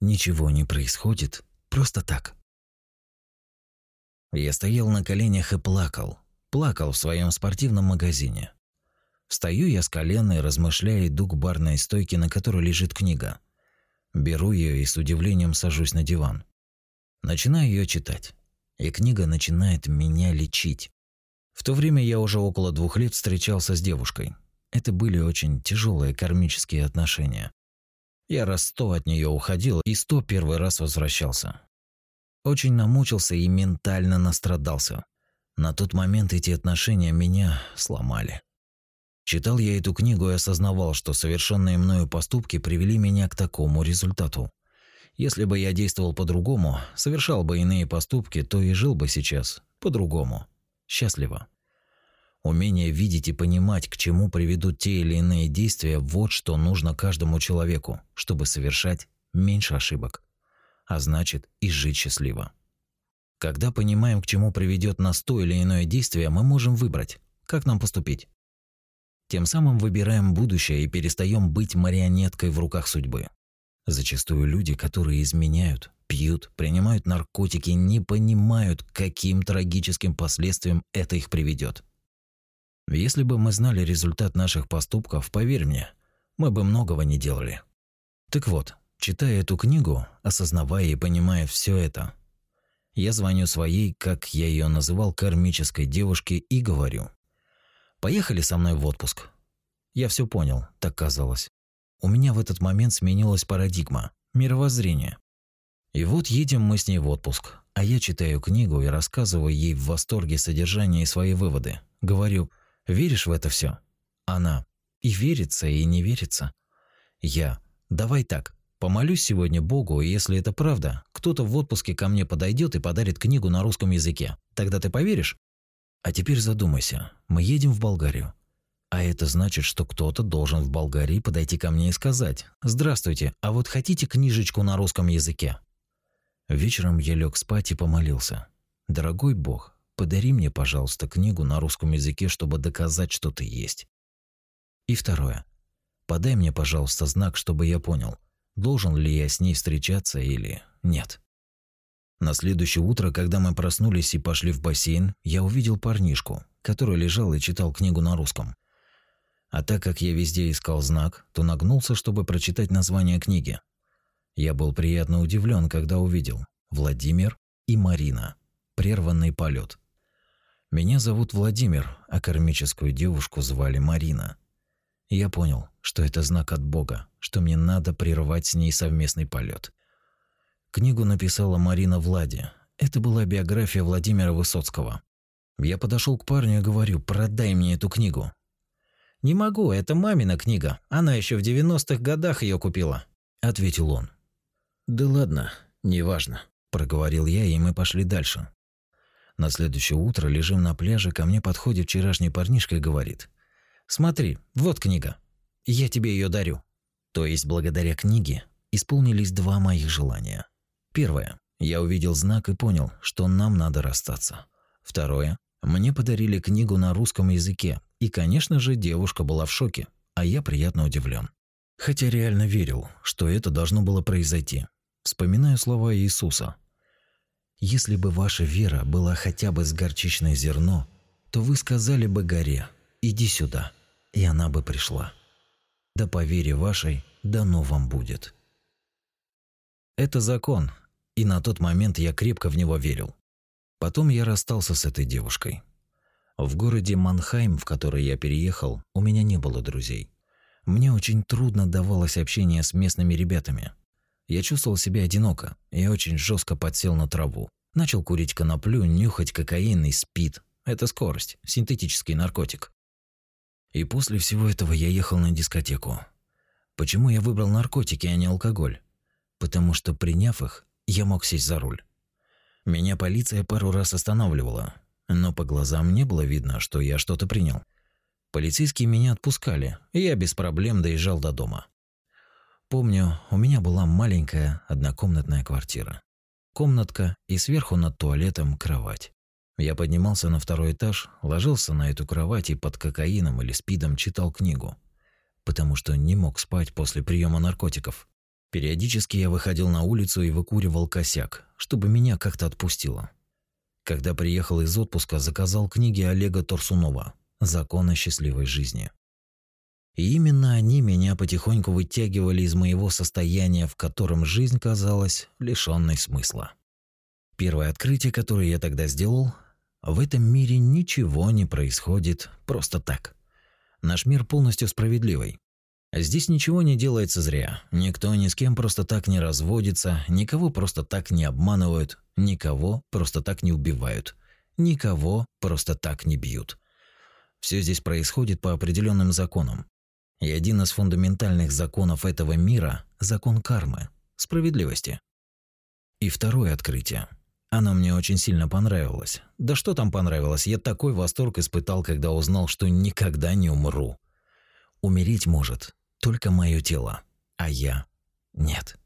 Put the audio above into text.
Ничего не происходит, просто так. Я стоял на коленях и плакал. Плакал в своем спортивном магазине. Встаю я с колена и, размышляя, иду к барной стойке, на которой лежит книга. Беру ее и с удивлением сажусь на диван. Начинаю ее читать. И книга начинает меня лечить. В то время я уже около двух лет встречался с девушкой. Это были очень тяжелые кармические отношения. Я раз сто от нее уходил и сто первый раз возвращался. Очень намучился и ментально настрадался. На тот момент эти отношения меня сломали. Читал я эту книгу и осознавал, что совершенные мною поступки привели меня к такому результату. Если бы я действовал по-другому, совершал бы иные поступки, то и жил бы сейчас по-другому. Счастливо. Умение видеть и понимать, к чему приведут те или иные действия, вот что нужно каждому человеку, чтобы совершать меньше ошибок. А значит, и жить счастливо. Когда понимаем, к чему приведет нас то или иное действие, мы можем выбрать, как нам поступить. Тем самым выбираем будущее и перестаем быть марионеткой в руках судьбы. Зачастую люди, которые изменяют, пьют, принимают наркотики, не понимают, каким трагическим последствиям это их приведет. Если бы мы знали результат наших поступков, поверь мне, мы бы многого не делали. Так вот, читая эту книгу, осознавая и понимая все это, я звоню своей, как я ее называл, кармической девушке и говорю: "Поехали со мной в отпуск". Я все понял, так казалось. У меня в этот момент сменилась парадигма, мировоззрение. И вот едем мы с ней в отпуск, а я читаю книгу и рассказываю ей в восторге содержание и свои выводы. Говорю: Веришь в это все? Она. И верится, и не верится. Я. Давай так. Помолюсь сегодня Богу, и если это правда, кто-то в отпуске ко мне подойдет и подарит книгу на русском языке. Тогда ты поверишь? А теперь задумайся. Мы едем в Болгарию. А это значит, что кто-то должен в Болгарии подойти ко мне и сказать: "Здравствуйте, а вот хотите книжечку на русском языке?" Вечером я лег спать и помолился. Дорогой Бог, Подари мне, пожалуйста, книгу на русском языке, чтобы доказать, что ты есть. И второе. Подай мне, пожалуйста, знак, чтобы я понял, должен ли я с ней встречаться или нет. На следующее утро, когда мы проснулись и пошли в бассейн, я увидел парнишку, который лежал и читал книгу на русском. А так как я везде искал знак, то нагнулся, чтобы прочитать название книги. Я был приятно удивлен, когда увидел Владимир и Марина. Прерванный полет. Меня зовут Владимир, а кармическую девушку звали Марина. я понял, что это знак от Бога, что мне надо прервать с ней совместный полет. Книгу написала Марина Влади. Это была биография Владимира Высоцкого. Я подошел к парню и говорю: "Продай мне эту книгу". "Не могу, это мамина книга. Она еще в 90-х годах ее купила", ответил он. "Да ладно, неважно", проговорил я, и мы пошли дальше. На следующее утро лежим на пляже, ко мне подходит вчерашний парнишка и говорит: "Смотри, вот книга. Я тебе ее дарю". То есть благодаря книге исполнились два моих желания. Первое я увидел знак и понял, что нам надо расстаться. Второе мне подарили книгу на русском языке, и, конечно же, девушка была в шоке, а я приятно удивлен. Хотя реально верил, что это должно было произойти. Вспоминаю слова Иисуса: если бы ваша вера была хотя бы с горчичное зерно, то вы сказали бы горе «иди сюда», и она бы пришла. Да по вере вашей дано вам будет. Это закон, и на тот момент я крепко в него верил. Потом я расстался с этой девушкой. В городе Манхайм, в который я переехал, у меня не было друзей. Мне очень трудно давалось общение с местными ребятами. Я чувствовал себя одиноко и очень жестко подсел на траву. Начал курить коноплю, нюхать кокаин и спид. Это скорость, синтетический наркотик. И после всего этого я ехал на дискотеку. Почему я выбрал наркотики, а не алкоголь? Потому что приняв их, я мог сесть за руль. Меня полиция пару раз останавливала, но по глазам не было видно, что я что-то принял. Полицейские меня отпускали, и я без проблем доезжал до дома. Помню, у меня была маленькая однокомнатная квартира. Комнатка и сверху над туалетом кровать. Я поднимался на второй этаж, ложился на эту кровать и под кокаином или спидом читал книгу, потому что не мог спать после приема наркотиков. Периодически я выходил на улицу и выкуривал косяк, чтобы меня как-то отпустило. Когда приехал из отпуска, заказал книги Олега Торсунова «Законы счастливой жизни». И именно они меня потихоньку вытягивали из моего состояния, в котором жизнь казалась лишённой смысла. Первое открытие, которое я тогда сделал, в этом мире ничего не происходит просто так. Наш мир полностью справедливый. Здесь ничего не делается зря. Никто ни с кем просто так не разводится, никого просто так не обманывают, никого просто так не убивают, никого просто так не бьют. Все здесь происходит по определенным законам. И один из фундаментальных законов этого мира – закон кармы, справедливости. И второе открытие. Оно мне очень сильно понравилось. Да что там понравилось, я такой восторг испытал, когда узнал, что никогда не умру. Умереть может только мое тело, а я – нет.